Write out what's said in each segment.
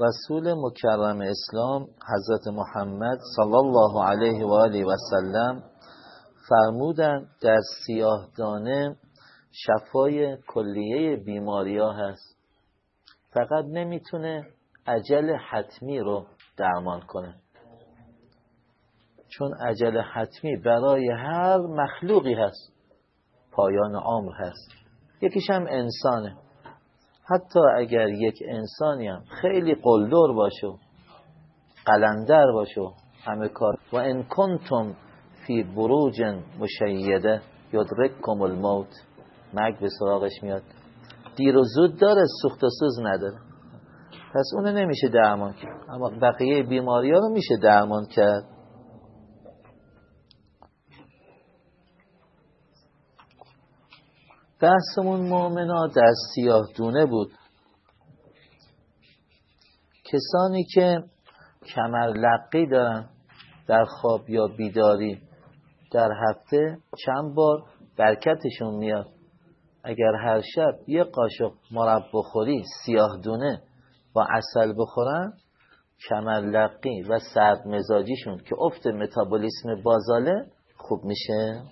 رسول مکرم اسلام حضرت محمد صلی الله علیه و آله و سلم فرمودند در سیاه دانه شفای کلیه بیماری ها هست. فقط نمی‌تونه عجل حتمی رو درمان کنه. چون عجل حتمی برای هر مخلوقی هست پایان عمر هست. یکیش هم انسانه. حتی اگر یک انسانی هم خیلی قلدر باشه قلندر باشه همه کار و ان کنتم فی بروج مشیده یدرککم الموت مرگ به سراغش میاد. دیر و زود داره سوخت و سوز نداره. پس اونو نمیشه درمان کرد. اما بقیه بیماری ها رو میشه درمان کرد. بحثمون مؤمنا در سیاه دونه بود. کسانی که کمر لقی دارن در خواب یا بیداری در هفته چند بار برکتشون میاد. اگر هر شب یه قاشق مرب بخوری سیاه دونه با اصل بخورن کمر لقی و سرد مزاجیشون که افت متابولیسم بازاله خوب میشه.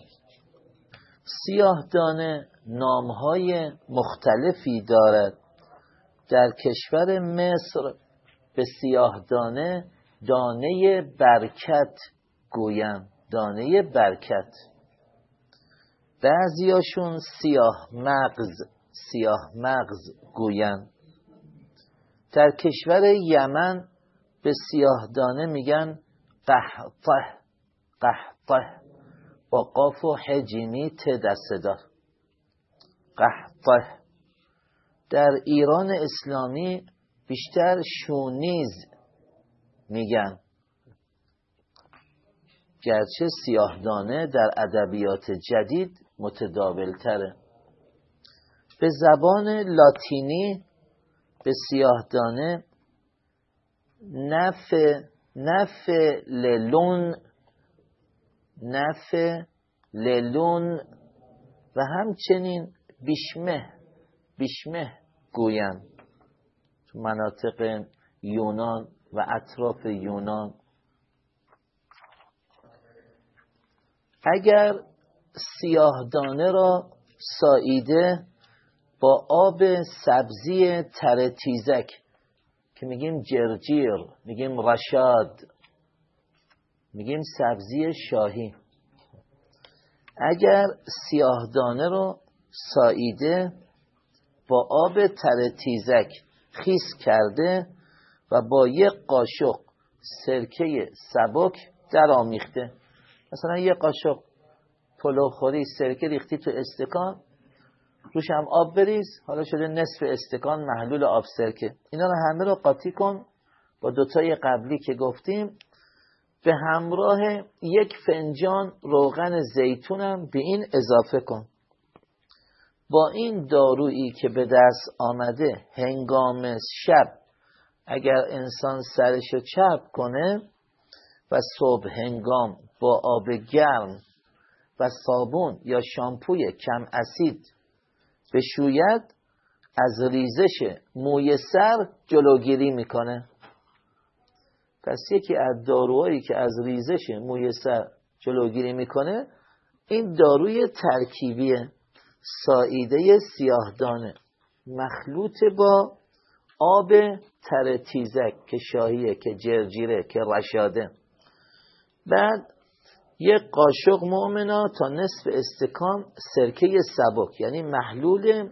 سیاه دانه نامهای مختلفی دارد. در کشور مصر به سیاه دانه برکت گویم دانه برکت. بعضیاشون سیاه مغز سیاه مغز گوین در کشور یمن به سیاه دانه میگن قحطه قحطه با قاف و حجیمی ت دسته دار. قحطه. در ایران اسلامی بیشتر شونیز میگن. گرچه سیاهدانه در ادبیات جدید متداول تره به زبان لاتینی به سیاهدانه نف نف للون نف للون و همچنین بیشمه بیشمه گویند. تو مناطق یونان و اطراف یونان. اگر سیاهدانه را ساییده با آب سبزی تر تیزک که میگیم جرجیر میگیم رشاد میگیم سبزی شاهی اگر سیاهدانه رو ساییده با آب تر تیزک خیس کرده و با یک قاشق سرکه سبک در آمیخته. مثلا یک قاشق پلو خوری سرکه ریختی تو استکان روش هم آب بریز حالا شده نصف استکان محلول آب سرکه. اینا رو همه رو قاطی کن با دوتای قبلی که گفتیم. به همراه یک فنجان روغن زیتونم به این اضافه کن. با این دارویی که به دست آمده هنگام شب اگر انسان سرشو چرب کنه و صبح هنگام با آب گرم و صابون یا شامپوی کم اسید بشوید از ریزش موی سر جلوگیری می‌کنه. پس یکی از داروهایی که از ریزش موی سر جلوگیری می‌کنه این داروی ترکیبیه. ساییده سیاهدانه. مخلوط با آب تر تیزک که شاهیه که جرجیره که رشاده. بعد یک قاشق مؤمنا تا نصف استکان سرکه سبک یعنی محلول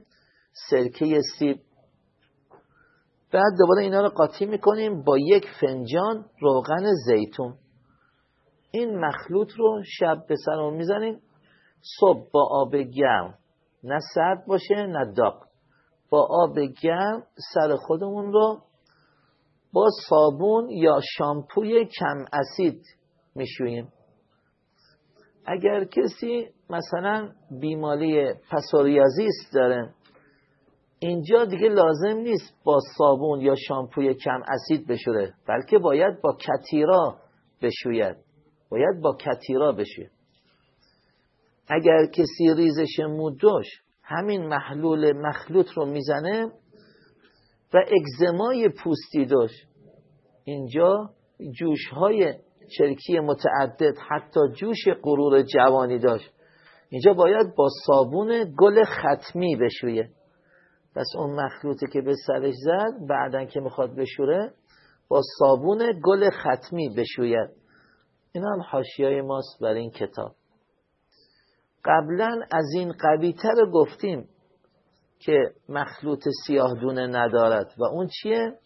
سرکه سیب. بعد دوباره اینا رو قاطی می‌کنیم با یک فنجان روغن زیتون. این مخلوط رو شب به سرمون می‌زنیم صبح با آب گرم. نه سرد باشه نه داغ. با آب گرم سر خودمون رو با صابون یا شامپوی کم اسید میشوییم. اگر کسی مثلا بیماری پسوریازیس داره اینجا دیگه لازم نیست با صابون یا شامپوی کم اسید بشوره بلکه باید با کتیرا بشوید. باید با کتیرا بشوید. اگر کسی ریزش مودوش همین محلول مخلوط رو می‌زنه و اگزمای پوستی داشت. اینجا جوش های چرکی متعدد حتی جوش غرور جوانی داشت. اینجا باید با صابون گل ختمی بشویه. پس اون مخلوطی که به سرش زد بعدا که می‌خواد بشوره با صابون گل ختمی بشوید. این هم حاشیه ماست بر این کتاب. قبلا از این قویتر گفتیم که مخلوط سیاه دونه ندارد. و اون چیه؟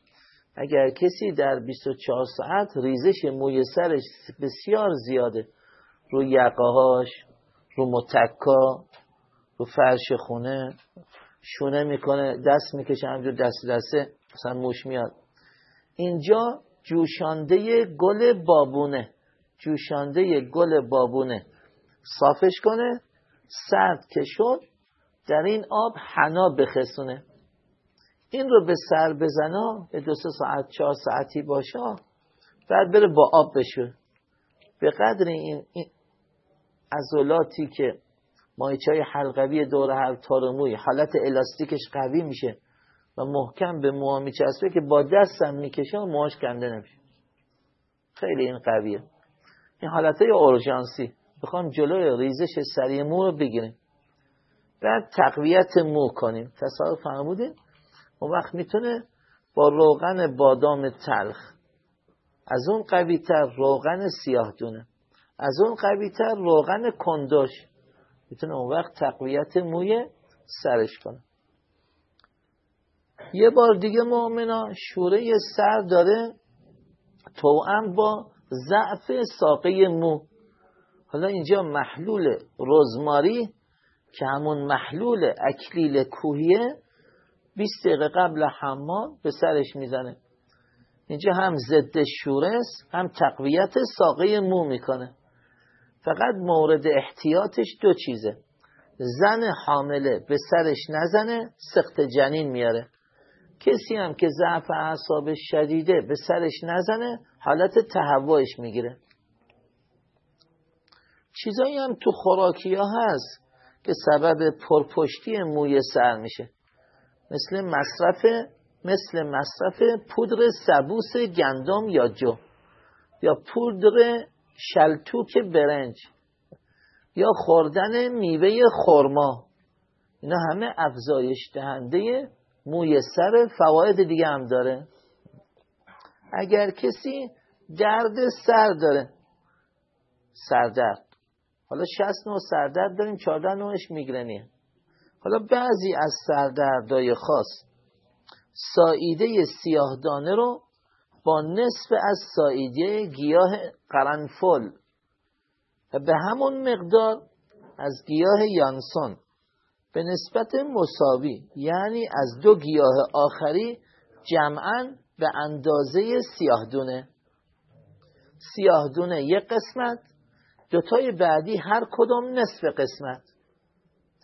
اگر کسی در 24 ساعت ریزش موی سرش بسیار زیاده رو یقاهاش رو متکا رو فرش خونه شونه می‌کنه دست می‌کشه همجور دست دسته مثلا موش میاد. اینجا جوشانده گل بابونه جوشانده گل بابونه. صافش کنه سرد که شد در این آب حنا بخسونه این رو به سر بزنا به دو سه ساعت چهار ساعتی باشه بعد بره با آب بشه. به قدر این, این ازولاتی که مایچه های حلقوی دور هر تار موی حالت الاستیکش قوی میشه و محکم به موها میچسبه که با دستم و موهاش کنده نمیشه. خیلی این قویه. این حالت های اورژانسی. بخوام جلوی ریزش سریع مو رو بگیریم. بعد تقویت مو کنیم. تصادف فرمودین اون وقت می‌تونه با روغن بادام تلخ. از اون قوی تر روغن سیاه دونه. از اون قوی تر روغن کندوش. می‌تونه اون وقت تقویت موی سرش کنه. یه بار دیگه مؤمنا شوره سر داره. توأم با ضعف ساقه مو. حالا اینجا محلول رزماری که همون محلول اکلیل کوهیه 20 دقیقه قبل حمام به سرش می‌زنه. اینجا هم ضد شوره است هم تقویت ساقه مو می‌کنه. فقط مورد احتیاطش دو چیزه. زن حامله به سرش نزنه سخت جنین میاره. کسی هم که ضعف اعصاب شدیده به سرش نزنه حالت تهوعش می‌گیره. چیزایی هم تو خوراکی ها هست که سبب پرپشتی موی سر میشه. مثل مصرف مثل مصرف پودر سبوس گندم یا جو یا پودر شلتوک برنج یا خوردن میوه خرما. اینا همه افزایش دهنده موی سر فواید دیگه هم داره. اگر کسی درد سر داره سردرد. حالا 60 نوع سردرد داریم 14 نوعش میگرنیه. حالا بعضی از سردردهای خاص ساییده سیاهدانه رو با نصف از ساییده گیاه قرنفل و به همون مقدار از گیاه یانسون به نسبت مساوی یعنی از دو گیاه آخری جمعا به اندازه سیاهدونه. سیاهدونه یک قسمت دوتای بعدی هر کدام نصف قسمت.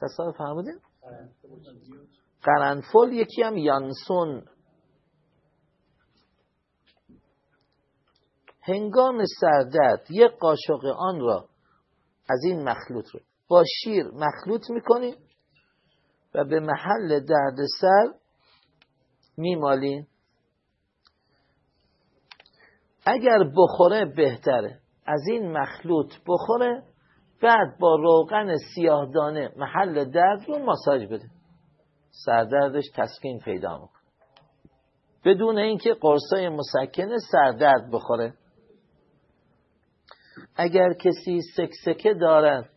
تصور فرمودین؟ قرنفل یکی هم یانسون. هنگام سردرد یک قاشق آن را از این مخلوط رو با شیر مخلوط می‌کنیم و به محل درد سر میمالین. اگر بخوره بهتره. از این مخلوط بخوره بعد با روغن سیاهدانه محل درد رو ماساژ بده. سردردش تسکین پیدا می‌کنه. بدون اینکه قرصای مسکن سردرد بخوره. اگر کسی سکسکه دارد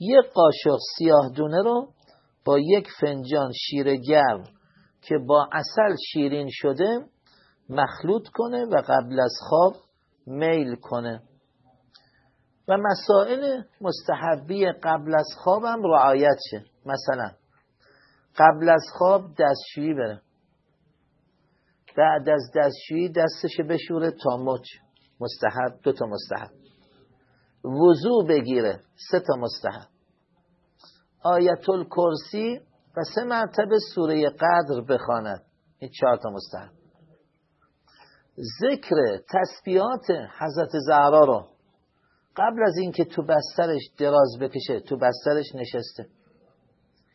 یک قاشق سیاه دونه رو با یک فنجان شیر گرم که با اصل شیرین شده مخلوط کنه و قبل از خواب میل کنه. و مسائل مستحبی قبل از خوابم رعایت شه. مثلا قبل از خواب دستشویی بره. بعد از دستشویی دستش بشوره تا مچ. مستحب دو تا مستحب. وضوع بگیره سه تا مستحب. آیت الکرسی و سه مرتبه سوره قدر بخواند. این چهار تا مستحب. ذکر تسبیحات حضرت زهرا رو قبل از اینکه تو بسترش دراز بکشه تو بسترش نشسته.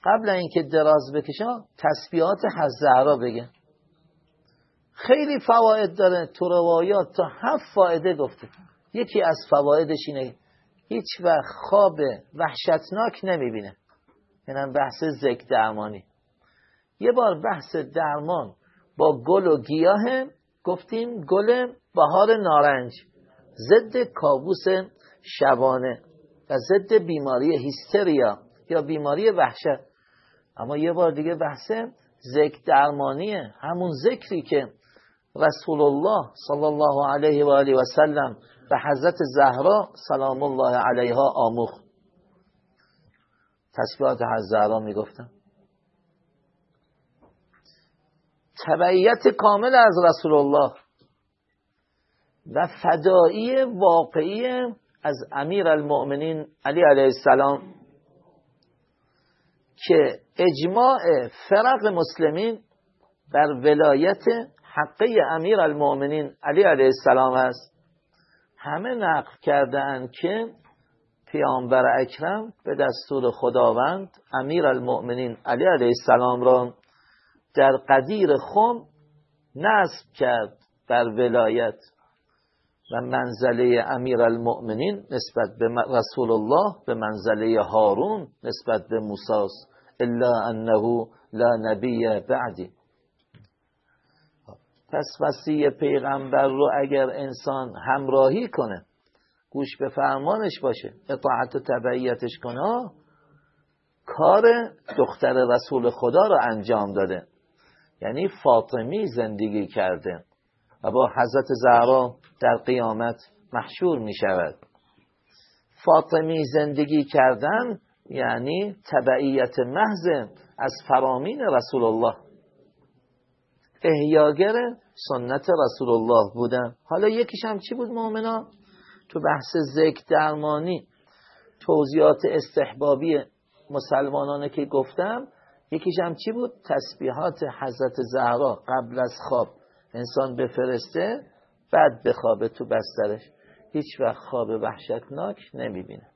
قبل اینکه دراز بکشه تسبیحات حضرت زهرا بگه. خیلی فواید داره تو روایات تا هفت فایده گفته. یکی از فوایدش اینه هیچ وقت خواب وحشتناک نمی‌بینه. اینم بحث ذکر درمانی. یه بار بحث درمان با گل و گیاه گفتیم گل بهار نارنج ضد کابوس شبانه و ضد بیماری هیستریا یا بیماری وحشت اما یه بار دیگه بحث ذکر درمانیه. همون ذکری که رسول الله صلی الله علیه و آله و سلم به حضرت زهرا سلام الله علیها آموخت. تسبیحات حضرت زهرا می‌گفتن. تبعیت کامل از رسول الله و فدایی واقعی از امیر المؤمنین علی علیه السلام که اجماع فرق مسلمین بر ولایت حقه امیر المؤمنین علی علیه السلام است. همه نقل کرده که پیامبر اکرم به دستور خداوند امیر المؤمنین علی علیه السلام را در قدیر خم نصب کرد بر ولایت و منزله امیر المؤمنین نسبت به رسول الله به منزله هارون نسبت به موسی الا انه لا نبی بعدی. پس وسیع پیغمبر رو اگر انسان همراهی کنه گوش به فرمانش باشه اطاعت و تبعیتش کنه کار دختر رسول خدا رو انجام داده. یعنی فاطمی زندگی کرده و با حضرت زهرا در قیامت محشور می شود. فاطمی زندگی کردن یعنی تبعیت محض از فرامین رسول الله. احیاگر سنت رسول الله بودن. حالا یکیش هم چی بود مؤمنا تو بحث ذکر درمانی توضیحات استحبابی مسلمانانه که گفتم یکیش هم چی بود؟ تسبیحات حضرت زهرا قبل از خواب. انسان بفرسته بعد بخوابه تو بسترش. هیچ وقت خواب وحشتناک نمی‌بینه.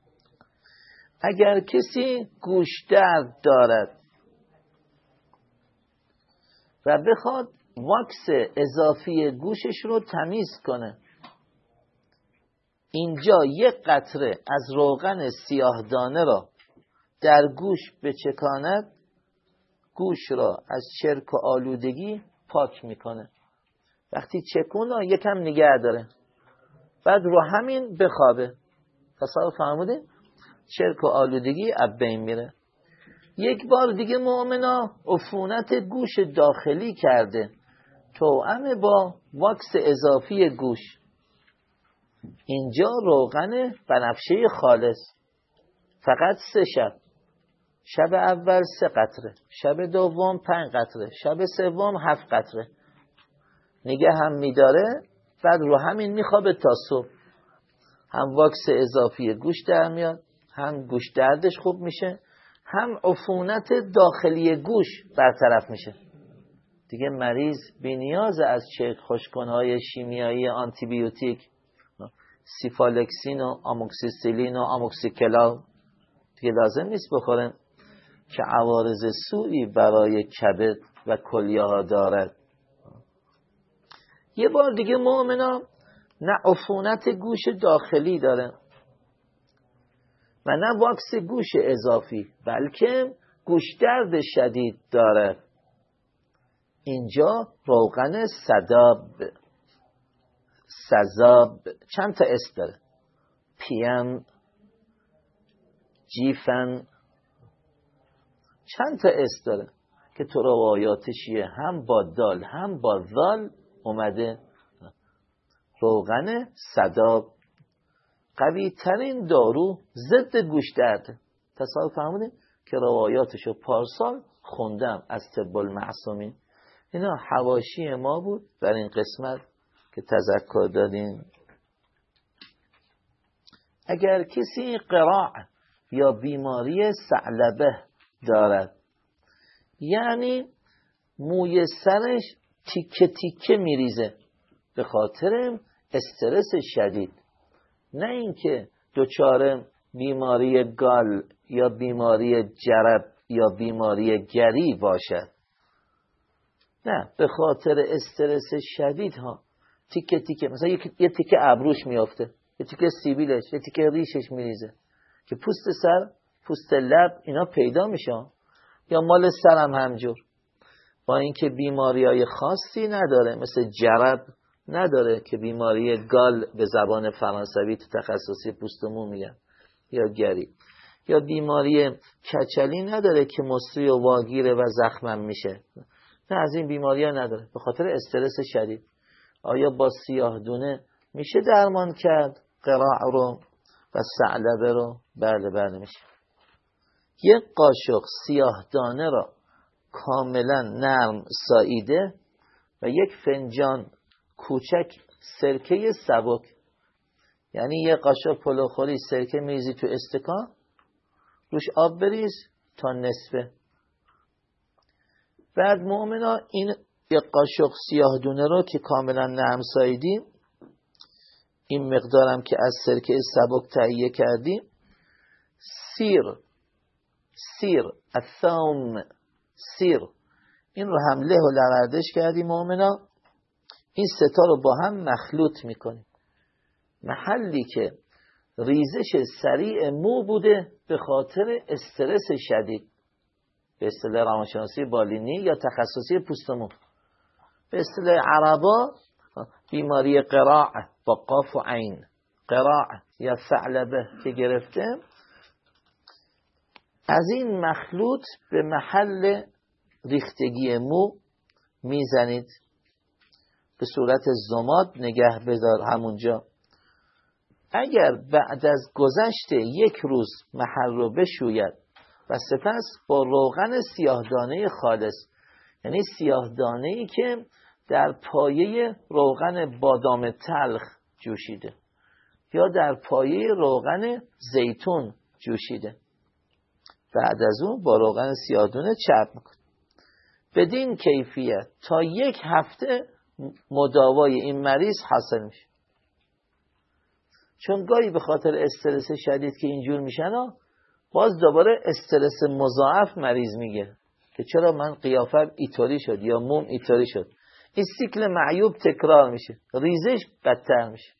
اگر کسی گوش درد دارد و بخواد واکس اضافی گوشش رو تمیز کنه اینجا یک قطره از روغن سیاهدانه را در گوش بچکاند گوش را از چرک و آلودگی پاک می‌کنه. وقتی چکون یکم نگه داره. بعد رو همین بخوابه. تصور فرموده چرک و آلودگی اب بین میره. یک بار دیگه مؤمنا عفونت گوش داخلی کرده. توأم با واکس اضافی گوش. اینجا روغن بنفشه خالص. فقط سه شب. شب اول سه قطره شب دوم پنج قطره شب سوم هفت قطره. نگه هم میداره بعد رو همین میخوابه تا صبح. هم واکس اضافی گوش در میاد هم گوش دردش خوب میشه هم عفونت داخلی گوش برطرف میشه. دیگه مریض بی‌نیاز از چرک خشک‌کن‌های شیمیایی آنتیبیوتیک سیفالکسین و آموکسیسیلین و آموکسیکلا دیگه لازم نیست بخورن. که عوارض سوی برای کبد و کلیه ها دارد. یه بار دیگه مؤمنا نه عفونت گوش داخلی داره و نه واکس گوش اضافی بلکه گوش درد شدید داره. اینجا روغن صداب سزاب چند تا است داره. پیم جیفن چند تا است داره که تو روایاتشیه هم با دال هم با ذال اومده. روغن صداب قوی ترین دارو ضد گوش درد. فرمودیم که روایاتشو پارسال خوندم از طب المعصومین. اینا حواشی ما بود در این قسمت که تذکر دادیم. اگر کسی قراع یا بیماری سعلبه دارد. یعنی موی سرش تیکه تیکه میریزه. به خاطر استرس شدید. نه اینکه دچار بیماری گال یا بیماری جرب یا بیماری گری باشد. نه به خاطر استرس شدید ها. تیکه تیکه مثلا یه تیکه ابروش میافته یه تیکه سیبیلش یه تیکه ریشش میریزه که پوست سر پوست لب اینا پیدا میشه یا مال سرم همجور. با اینکه بیماری های خاصی نداره مثل جرب نداره که بیماری گال به زبان فرانسوی تو تخصصی پوست یا گری. یا بیماری کچلی نداره که مصری و واگیره و زخمم میشه. نه از این بیماری ها نداره. به خاطر استرس شدید. آیا با سیاه دونه میشه درمان کرد؟ قراع رو و سعلبه رو؟ بله بله میشه. یک قاشق سیاه دانه را کاملا نرم ساییده و یک فنجان کوچک سرکه سبک یعنی یه قاشق پلوخوری سرکه میریزی تو استکان روش آب بریز تا نصفه. بعد مؤمنا این یه قاشق سیاه دونه رو که کاملا نرم ساییدیم این مقدارم که از سرکه سبک تهیه کردیم سیر سیر الثوم سیر. این رو هم له و لوردش کردیم مؤمنا. این ستا رو با هم مخلوط می‌کنیم. محلی که ریزش سریع مو بوده به خاطر استرس شدید. به اصطلاح روانشناسی بالینی یا تخصصی پوست مو به اصطلاح عربا بیماری قراع با قاف و عین. قراع یا ثعلبه که گرفته از این مخلوط به محل ریختگی مو می‌زنید. به صورت زماد نگه بدار همونجا. اگر بعد از گذشت یک روز محل رو بشوید و سپس با روغن سیاهدانه خالص یعنی سیاهدانه ای که در پایه روغن بادام تلخ جوشیده یا در پایه روغن زیتون جوشیده. بعد از اون با روغن سیاهدانه چرب میکن بدین کیفیت. تا یک هفته مداوای این مریض حاصل میشه. چون گاهی به خاطر استرس شدید که اینجور میشن باز دوباره استرس مضاعف مریض میگه که چرا من قیافم ایطوری شد یا موم ایطوری شد. این سیکل معیوب تکرار میشه. ریزش بدتر میشه.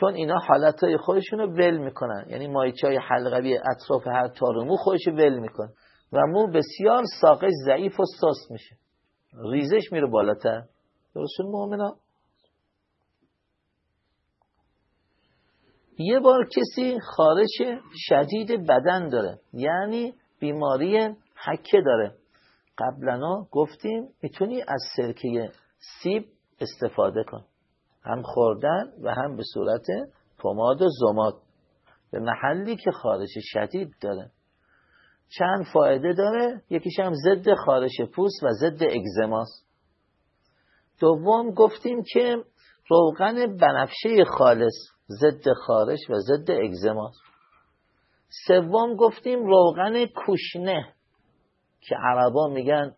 چون اینا حالتهای خودشون رو ول می‌کنن. یعنی مایچه های حلقوی اطراف هر تارمو خودش ول می‌کنه و مو بسیار ساقش ضعیف و سست میشه. ریزش میره بالاتر. درستون مؤمنا یه بار کسی خارش شدید بدن داره. یعنی بیماری حکه داره. قبلا گفتیم می‌تونی از سرکه سیب استفاده کن. هم خوردن و هم به صورت پماد و زماد. به محلی که خارش شدید داره. چند فایده داره؟ یکیش هم ضد خارش پوست و ضد اگزماست دوم گفتیم که روغن بنفشه خالص ضد خارش و ضد اگزماست سوم گفتیم روغن کوشنه که عربا میگن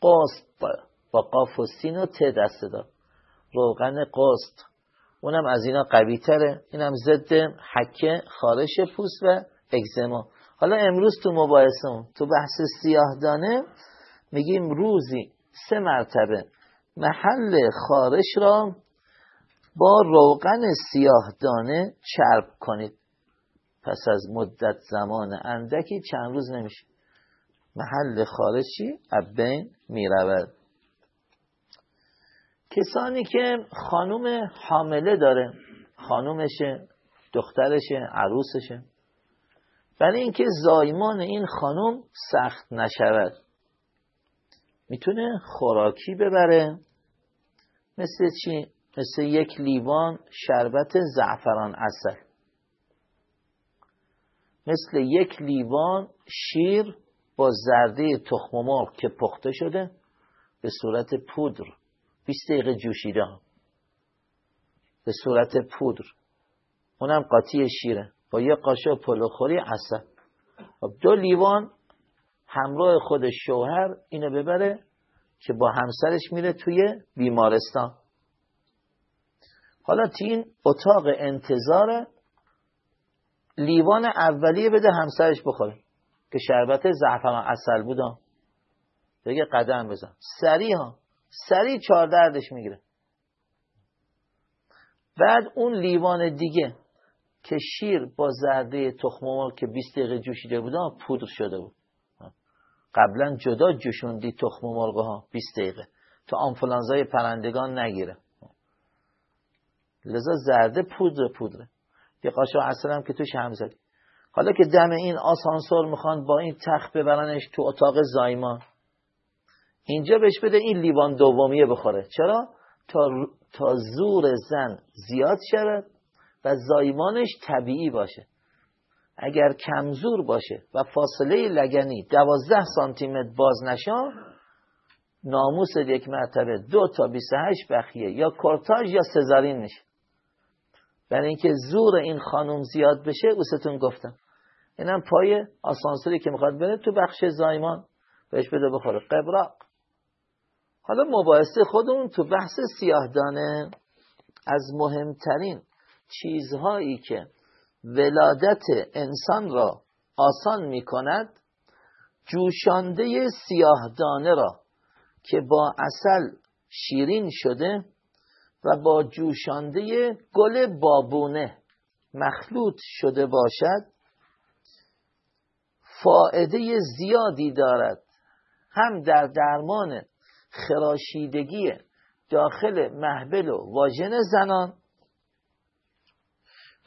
قاست با قاف و سین و ت دسته دار روغن قاست اونم از اینا قوی تره. اینم ضد حکه خارش پوست و اگزما حالا امروز تو مباحثمون تو بحث سیاه دانه میگیم روزی سه مرتبه محل خارش را با روغن سیاه دانه چرب کنید. پس از مدت زمان اندکی چند روز نمیشه. محل خارشی ابین می‌رود. کسانی که خانوم حامله داره خانومشه دخترشه عروسشه برای اینکه زایمان این خانم سخت نشود. می‌تونه خوراکی ببره. مثل چی؟ مثل یک لیوان شربت زعفران اصل مثل یک لیوان شیر با زرده تخم مرغ که پخته شده به صورت پودر. 20 دقیقه جوشیده به صورت پودر. اونم قاطی شیره. با یه قاشق پلوخوری عسل خب دو لیوان همراه خود شوهر اینو ببره که با همسرش میره توی بیمارستان. حالا تو این اتاق انتظار لیوان اولیه بده همسرش بخوره که شربت زعفران اصل بودم. بگه قدم بزن. سریع ها سریع چهار دردش می‌گیره. بعد اون لیوان دیگه که شیر با زرده تخم که 20 دقیقه جوشیده بودن پودر شده بود. قبلا جدا جوشوندی تخم مرغ ها 20 دقیقه. تا آنفلانزای پرندگان نگیره. لذا زرده پودر پودره. یه قاشق اصلا هم که توش هم زدی. حالا که دم این آسانسور می‌خوان با این تخت ببرنش تو اتاق زایمان. اینجا بهش بده این لیوان دومیه بخوره. چرا؟ تا, تا زور زن زیاد شود و زایمانش طبیعی باشه. اگر کمزور باشه و فاصله لگنی دوازده سانتی متر باز نشان ناموس یک مرتبه دو تا 28 بخیه یا کورتاژ یا سزارین میشه. برای اینکه زور این خانم زیاد بشه اوستون گفتم. اینم پای آسانسوری که می‌خواد بره تو بخش زایمان. بهش بده بخوره. قبراق. حالا مباحثه خودمون تو بحث سیاهدانه از مهمترین چیزهایی که ولادت انسان را آسان می کند جوشانده سیاهدانه را که با اصل شیرین شده و با جوشانده گل بابونه مخلوط شده باشد فائده زیادی دارد. هم در درمان خراشیدگی داخل محبل و واژن زنان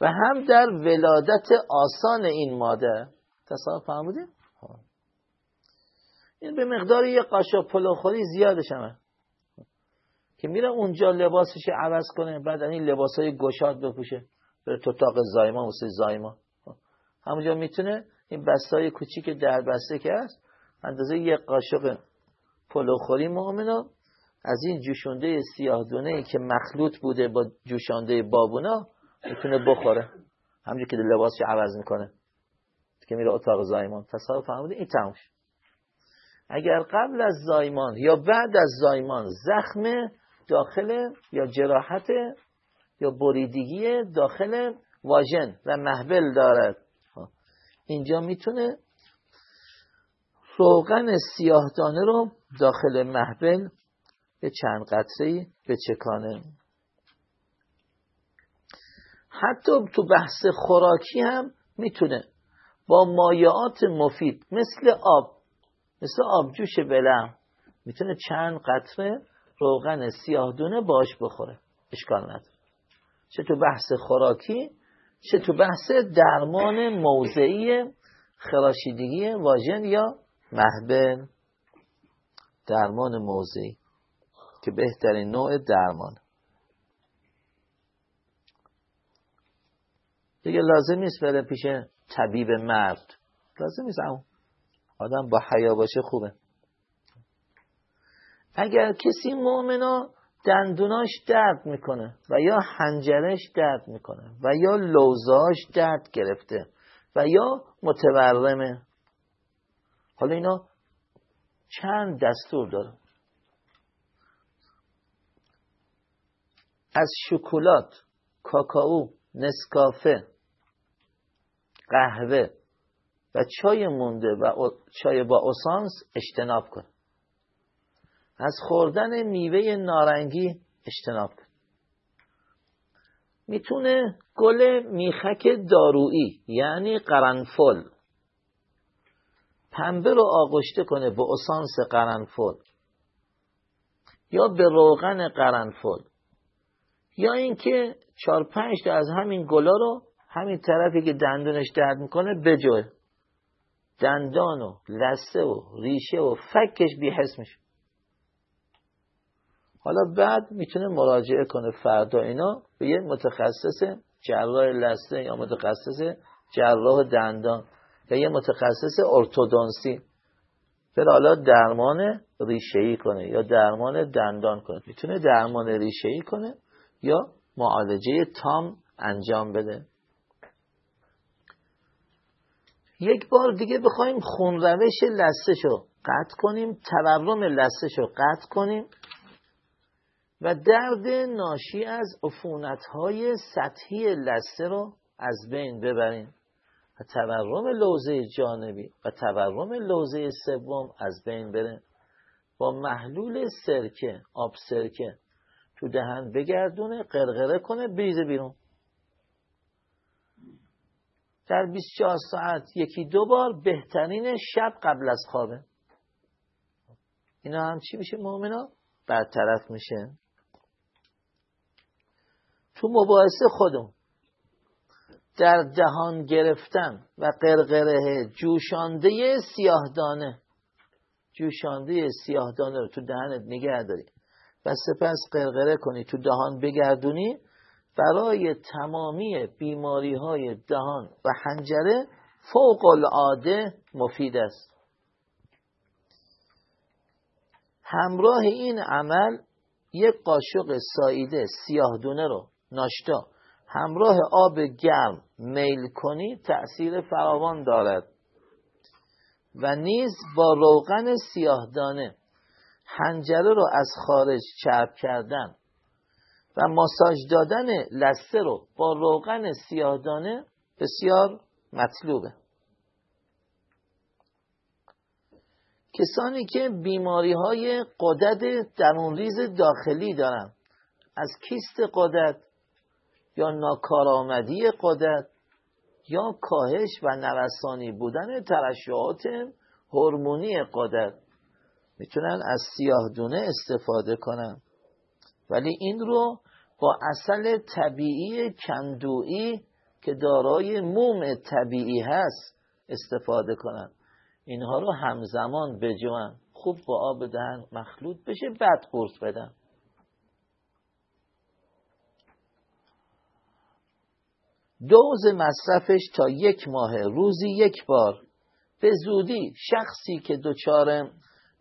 و هم در ولادت آسان این ماده. تصور فهمودیم این به مقدار یه قاشق پلوخوری زیادش همه. که میره اونجا لباسش عوض کنه بعد این لباس های گشاد بپوشه. بره تو تاق زایما واسه زایما. همونجا می‌تونه این بستای کوچیک در بسته که هست اندازه یه قاشق پلوخوری مؤمنو از این جوشونده سیاه دونه که مخلوط بوده با جوشانده بابونا می‌تونه بخوره. همونجا که لباسش عوض می‌کنه. که میره اتاق زایمان. تصور فهمیده این تموش اگر قبل از زایمان یا بعد از زایمان زخم داخل یا جراحت یا بریدگی داخل واژن و محبل دارد اینجا می‌تونه روغن سیاهدانه رو داخل محبل به چند قطره به چکانه. حتی تو بحث خوراکی هم می‌تونه با مایعات مفید مثل آب مثل آبجوش بلم می‌تونه چند قطره روغن سیاهدونه باش بخوره. اشکال نداره. چه تو بحث خوراکی چه تو بحث درمان موضعی خراشیدگی واژن یا محبل درمان موضعی که بهترین نوع درمان. دیگه لازم نیست بره پیش طبیب مرد. لازم نیست. آدم با حیا باشه خوبه. اگر کسی مؤمنا دندوناش درد می‌کنه و یا حنجرش درد می‌کنه و یا لوزاش درد گرفته و یا متورمه حالا اینا چند دستور داره از شکلات کاکائو نسکافه قهوه و چای مونده و چای با اسانس اجتناب کن. از خوردن میوه نارنگی اجتناب کن. می‌تونه گل میخک دارویی یعنی قرنفل. پنبه رو آغشته کنه به اسانس قرنفل یا به روغن قرنفل یا اینکه چهار پنج تا از همین گلا رو همین طرفی که دندونش درد می‌کنه بجوه دندان و لسه و ریشه و فکش بیحس میشه. حالا بعد می‌تونه مراجعه کنه فردا اینا به یه متخصص جراح لسه یا متخصص جراح دندان. یا یه متخصص ارتودانسی بره حالا درمان ریشه کنه یا درمان دندان کنه. می‌تونه درمان ریشه کنه یا معالجه تام انجام بده. یک بار دیگه بخوایم خونروش لسه شو قطع کنیم تورم لسه شو قطع کنیم و درد ناشی از عفونت های سطحی لسه رو از بین ببریم. و تورم لوزه جانبی و تورم لوزه سوم از بین بره. با محلول سرکه آب سرکه تو دهن بگردونه قرقره کنه بریزه بیرون. در 24 ساعت یکی دو بار بهترین شب قبل از خوابه. اینا هم چی میشه مؤمنا برطرف میشه. تو مباحثه خودم در دهان گرفتن و قرقره جوشانده سیاهدانه. جوشانده سیاهدانه رو تو دهنت نگه داری و سپس قرقره کنی تو دهان بگردونی. برای تمامی بیماری های دهان و حنجره فوق العاده مفید است. همراه این عمل یک قاشق ساییده سیاهدونه رو ناشتا همراه آب گرم میل کنی تأثیر فراوان دارد. و نیز با روغن سیاهدانه حنجره رو از خارج چرب کردن و ماساژ دادن لسه رو با روغن سیاهدانه بسیار مطلوبه. کسانی که بیماری های قدرت درونریز داخلی دارن از کیست قدرت یا ناکارآمدی قدرت یا کاهش و نوسانی بودن ترشحات هورمونی قدرت. می‌تونن از سیاه دونه استفاده کنن. ولی این رو با اصل طبیعی کندویی که دارای موم طبیعی هست استفاده کنن. اینها رو همزمان بجوان. خوب با آب دهن مخلوط بشه بعد قرص بدن. دوز مصرفش تا یک ماه روزی یک بار. به زودی شخصی که دچار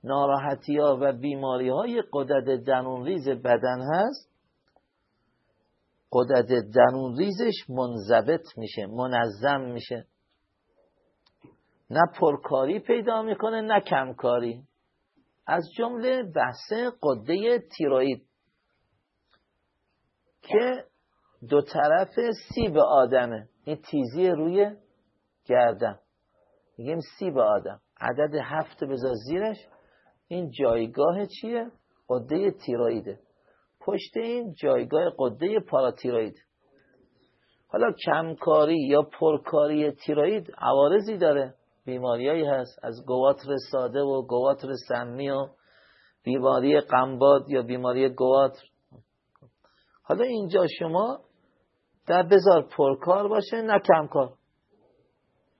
ناراحتی ها و بیماری های قدرت درونریز بدن هست قدرت درونریزش منضبط میشه منظم میشه. نه پرکاری پیدا می‌کنه نه کمکاری. از جمله بحث قده تیروید که دو طرف سیب آدمه. این تیزی روی گردن. میگیم سیب آدم. عدد هفت بذار زیرش. این جایگاه چیه؟ قده تیرویده پشت این جایگاه قده پاراتیروید حالا کمکاری یا پرکاری تیروید عوارضی داره. بیماریایی هست. از گواتر ساده و گواتر سمی و بیماری قنباد یا بیماری گواتر. حالا اینجا شما در بذار پرکار باشه نه کمکار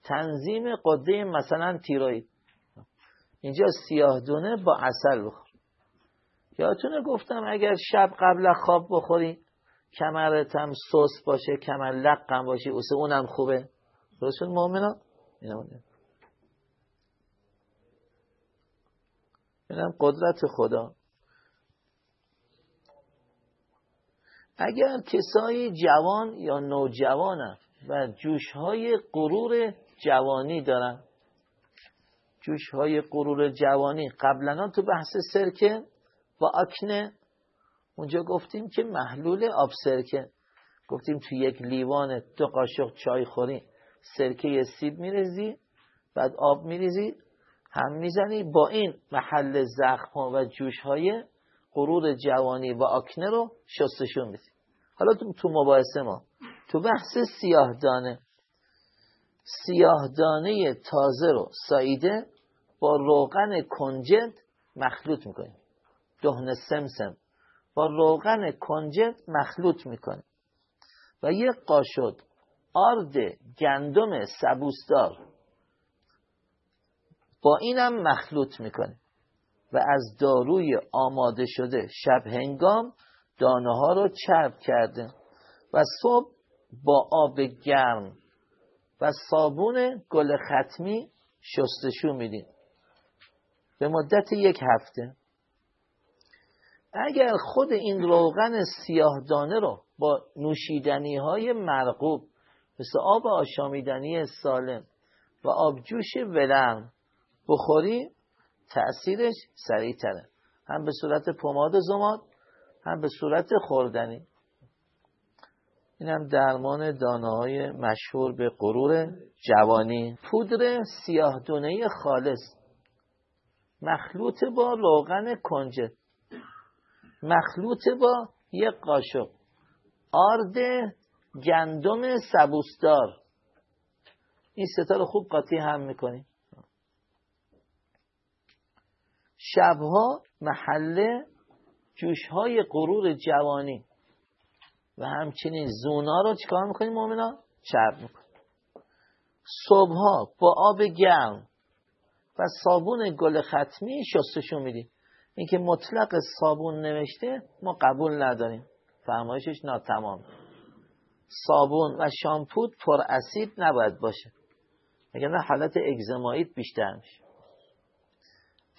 تنظیم قده مثلا تیروید اینجا سیاه دونه با اصل بخور. یادتونه گفتم اگر شب قبل خواب بخوری کمرت هم سوس باشه کمر لقم باشی اوسه اونم خوبه. درست شد مؤمنا اینم قدرت خدا. اگر کسایی جوان یا نوجوانن و جوشهای غرور جوانی دارن جوشهای غرور جوانی. قبلا تو بحث سرکه و اکنه اونجا گفتیم که محلول آب سرکه گفتیم تو یک لیوان دو قاشق چای خوری. سرکه سیب میریزی بعد آب میریزی هم می‌زنی. با این محل زخم و جوش های غرور جوانی و آکنه رو شستشون بدی حالا تو, مباحثه ما. تو بحث سیاه دانه سیاه دانه تازه رو ساییده با روغن کنجد مخلوط می‌کنیم دهن سمسم. با روغن کنجد مخلوط می‌کنیم و یک قاشق آرد گندم سبوسدار با اینم مخلوط می‌کنیم و از داروی آماده شده شب هنگام دانه ها رو چرب کرده. و صبح با آب گرم و صابون گل ختمی شستشو میدیم. به مدت یک هفته. اگر خود این روغن سیاهدانه رو با نوشیدنی های مرغوب مثل آب آشامیدنی سالم و آبجوش ولرم بخوری تأثیرش سریعتره. هم به صورت پماد زماد هم به صورت خوردنی. این هم درمان دانه مشهور به غرور جوانی. پودر سیاه دونه خالص. مخلوط با روغن کنجد مخلوط با یک قاشق. آرد گندم سبوسدار این ستا رو خوب قاطی هم می‌کنیم شبها محله جوشهای غرور جوانی. و همچنین زونا رو چیکار می‌کنیم مومنا؟ چرب می‌کنیم. صبحها با آب گرم و صابون گل ختمی شستشون میدیم. اینکه مطلق صابون نوشته ما قبول نداریم. فرمایشش ناتمام. صابون و شامپود پر اسید نباید باشه. اگر نه حالت اگزماییت بیشتر میشه.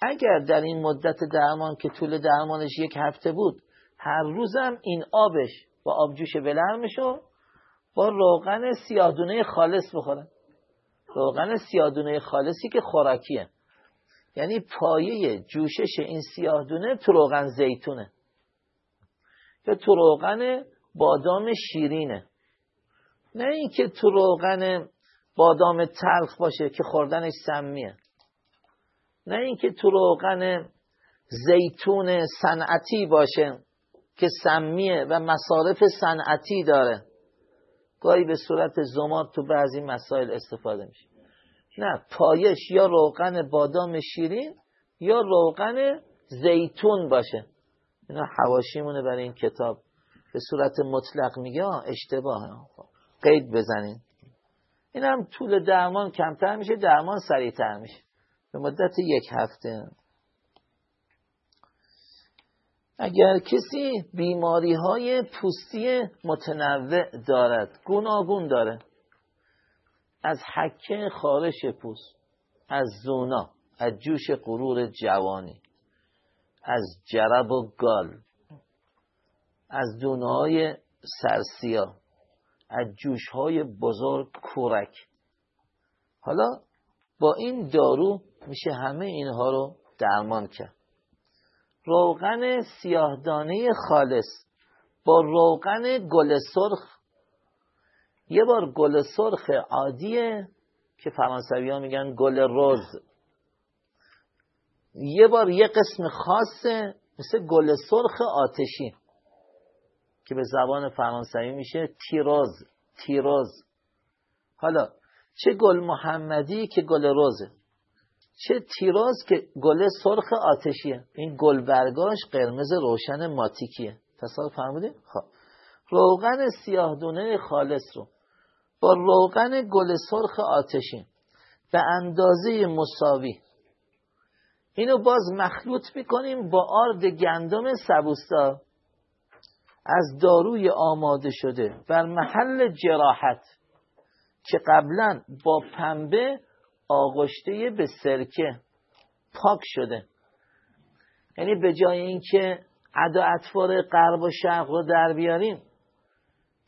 اگر در این مدت درمان که طول درمانش یک هفته بود هر روزم این آبش با آبجوش بلرمشو با روغن سیادونه خالص بخورن. روغن سیادونه خالصی که خوراکیه. یعنی پایه جوشش این سیاهدونه تو روغن زیتونه. یا تو روغن بادام شیرینه. نه اینکه تو روغن بادام تلخ باشه که خوردنش سمیه. نه اینکه تو روغن زیتون صنعتی باشه که سمیه و مصارف صنعتی داره. گاهی به صورت زماد تو بعضی مسائل استفاده میشه. نه پایش یا روغن بادام شیرین یا روغن زیتون باشه. اینا حواشیمونه برای این کتاب. به صورت مطلق میگه اشتباه قید بزنین. این هم طول درمان کمتر میشه درمان سریعتر میشه. به مدت یک هفته. اگر کسی بیماری های پوستی متنوع دارد گوناگون داره. از حکه خارش پوست از زونا از جوش غرور جوانی از جرب و گال از های سرسیا از جوش های بزرگ کورک. حالا با این دارو میشه همه اینها رو درمان کرد. روغن سیاهدانه خالص با روغن گل سرخ. یه بار گل سرخ عادیه که فرانسوی ها میگن گل روز یه بار یه قسم خاصه مثل گل سرخ آتشی که به زبان فرانسوی میشه تیروز تیروز حالا چه گل محمدی که گل روزه چه تیراز که گل سرخ آتشیه. این گل برگاش قرمز روشن ماتیکیه. تصادف فرمودیم خب. روغن سیاهدونه خالص رو. با روغن گل سرخ آتشین. به اندازه مساوی. اینو باز مخلوط می‌کنیم با آرد گندم سبوستا. از داروی آماده شده. بر محل جراحت. که قبلا با پنبه آغشته به سرکه پاک شده. یعنی به جای اینکه عدا اطوار غرب و شرق رو در بیاریم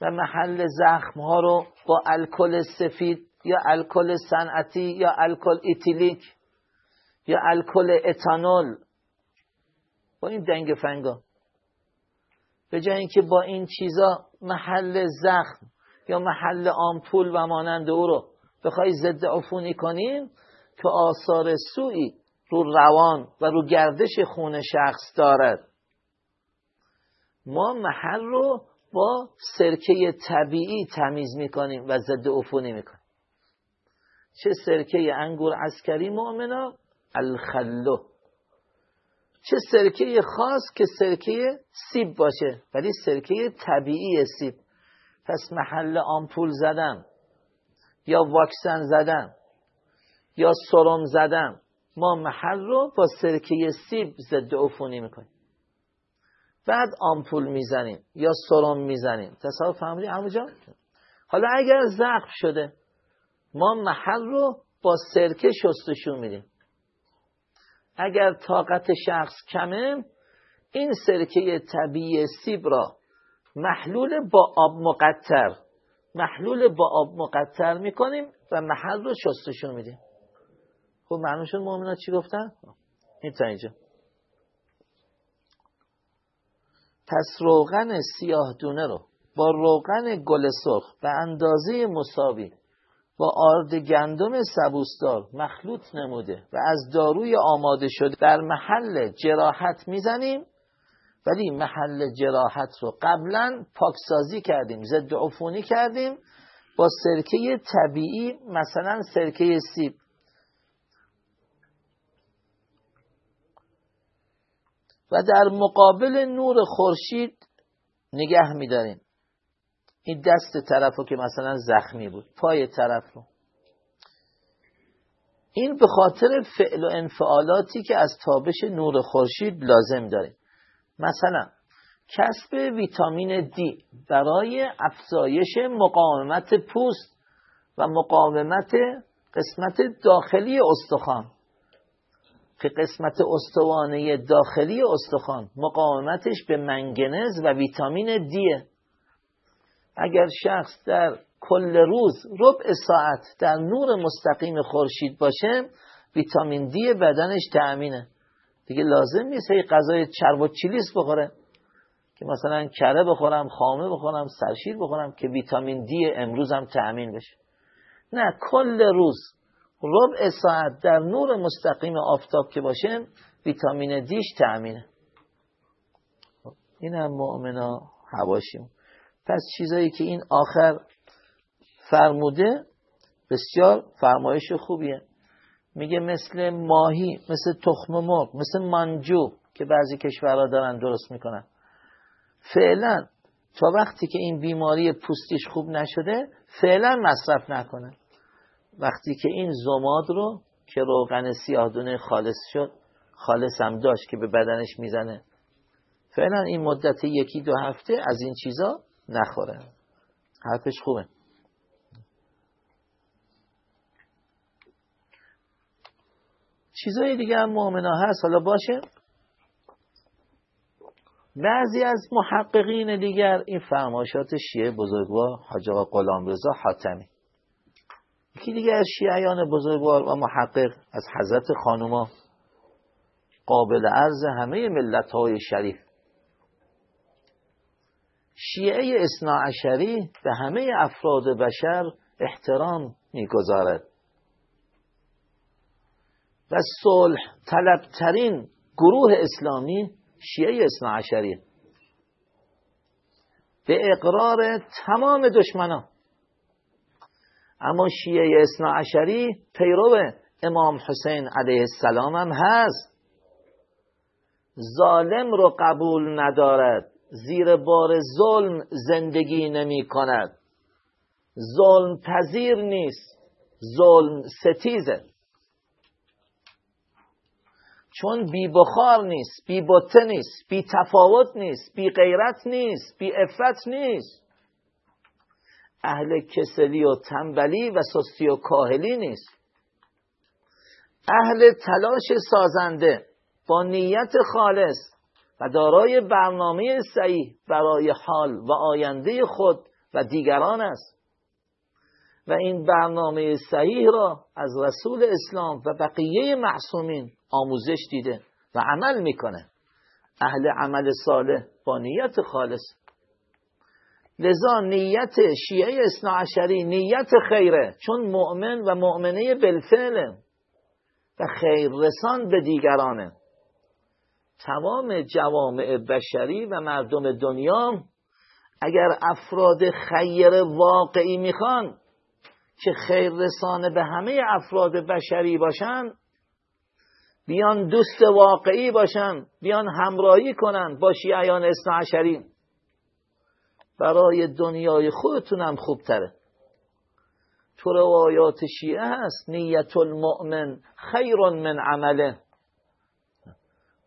و محل زخم ها رو با الکل سفید یا الکل صنعتی یا الکل ایتیلیک یا الکل اتانول با این دنگ فنگا. به جای اینکه با این چیزا محل زخم یا محل آمپول و مانند او رو بخوای ضد عفونی کنیم که آثار سوی رو روان و رو گردش خون شخص دارد. ما محل رو با سرکه طبیعی تمیز می‌کنیم و ضد عفونی می‌کنیم. چه سرکه انگور عسکری مؤمنا الخلو چه سرکه خاص که سرکه سیب باشه ولی سرکه طبیعی سیب. پس محل آمپول زدن یا واکسن زدن یا سرم زدن ما محل رو با سرکه سیب ضد عفونی می‌کنیم. بعد آمپول می‌زنیم یا سرم می‌زنیم. تصاحب فهمیدی؟ همونجا حالا اگر زخم شده ما محل رو با سرکه شستشون میدیم. اگر طاقت شخص کمه این سرکه طبیعی سیب را محلول با آب مقطر. محلول با آب مقطر می‌کنیم و محل رو شستشون میدیم. خب معلوم شد مؤمنات چی گفتن؟ این تا اینجا. پس روغن سیاه دونه رو با روغن گل سرخ به اندازه مساوی با آرد گندم سبوسدار مخلوط نموده و از داروی آماده شده در محل جراحت می‌زنیم. ولی محل جراحت رو قبلا پاکسازی کردیم ضد عفونی کردیم. با سرکه طبیعی مثلا سرکه سیب. و در مقابل نور خورشید نگه میداریم. این دست طرف رو که مثلا زخمی بود پای طرف رو. این به خاطر فعل و انفعالاتی که از تابش نور خورشید لازم داریم. مثلا کسب ویتامین دی برای افزایش مقاومت پوست و مقاومت قسمت داخلی استخوان. که قسمت استوانه داخلی استخوان مقاومتش به منگنز و ویتامین دیه اگر شخص در کل روز ربع ساعت در نور مستقیم خورشید باشه ویتامین دی بدنش تأمینه. دیگه لازم نیست هی غذای چرب و چلیس بخوره که مثلا کره بخورم خامه بخورم سرشیر بخورم که ویتامین دی امروز هم تأمین بشه. نه کل روز ربع ساعت در نور مستقیم آفتاب که باشه ویتامین دیش تأمینه. این هم مؤمنا حواشیم. پس چیزایی که این آخر فرموده بسیار فرمایش خوبیه. میگه مثل ماهی مثل تخم مرغ مثل منجو که بعضی کشورها دارن درست می‌کنن. فعلا تا وقتی که این بیماری پوستیش خوب نشده فعلا مصرف نکنه. وقتی که این زماد رو که روغن سیاهدونه خالص شد خالص هم داشت که به بدنش می‌زنه فعلا این مدت یکی دو هفته از این چیزا نخوره. حرفش خوبه. چیزای دیگه هم مؤمنا هست. حالا باشه. بعضی از محققین دیگر این فرماشات شیعه بزرگوار حاج آقا غلام رضا حاتمی. یکی دیگه از شیعیان بزرگوار و محقق از حضرت خانوما قابل عرض همه ملت های شریف. شیعه اصنا عشری به همه افراد بشر احترام می‌گذارد. و صلح طلبترین گروه اسلامی شیعه اصنا عشری. به اقرار تمام دشمنان. اما شیعه اصنا عشری پیرو امام حسین علیه السلام هم هست. ظالم رو قبول ندارد. زیر بار ظلم زندگی نمی کند. ظلم پذیر نیست. ظلم ستیزه. چون بی بخار نیست بی بطه نیست بی تفاوت نیست بی غیرت نیست بی افت نیست. اهل کسلی و تنبلی و سستی و کاهلی نیست. اهل تلاش سازنده با نیت خالص و دارای برنامه صحیح برای حال و آینده خود و دیگران است. و این برنامه صحیح را از رسول اسلام و بقیه معصومین آموزش دیده و عمل می‌کنه. اهل عمل صالح با نیت خالص. لذا نیت شیعه اصناعشری نیت خیره چون مؤمن و مؤمنه بالفعله و خیر رسان به دیگرانه. تمام جوامع بشری و مردم دنیا اگر افراد خیر واقعی می‌خوان که خیر رسانه به همه افراد بشری باشن بیان دوست واقعی باشن بیان همراهی کنن با شیعیان اصنا برای دنیای خودتونم خوبتره. تو روایات شیعه هست نیت المؤمن خیر من عمله.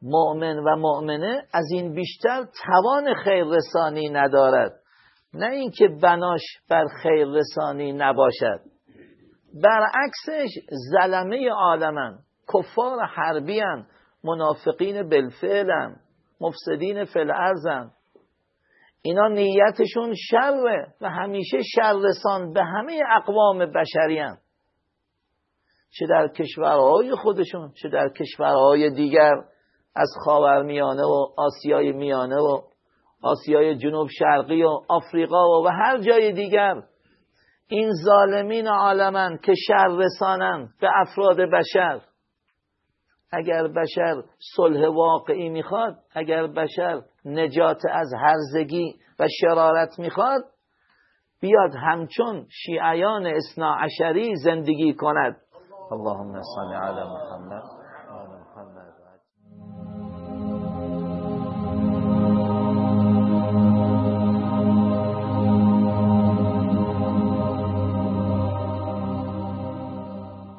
مؤمن و مؤمنه از این بیشتر توان خیر رسانی ندارد. نه اینکه بناش بر خیر رسانی نباشد. برعکسش زلمه عالمن. کفار حربیان منافقین بالفعلن مفسدین فی ارزن اینا نیتشون شره و همیشه شررسان به همه اقوام بشریان چه در کشورهای خودشون چه در کشورهای دیگر از خاورمیانه و آسیای میانه و آسیای جنوب شرقی و آفریقا و, و هر جای دیگر. این ظالمین عالمن که شر رسانن به افراد بشر. اگر بشر صلح واقعی می‌خواد اگر بشر نجات از هرزگی و شرارت می‌خواد بیاد همچون شیعیان اصنا عشری زندگی کند. اللهم صل علی محمد.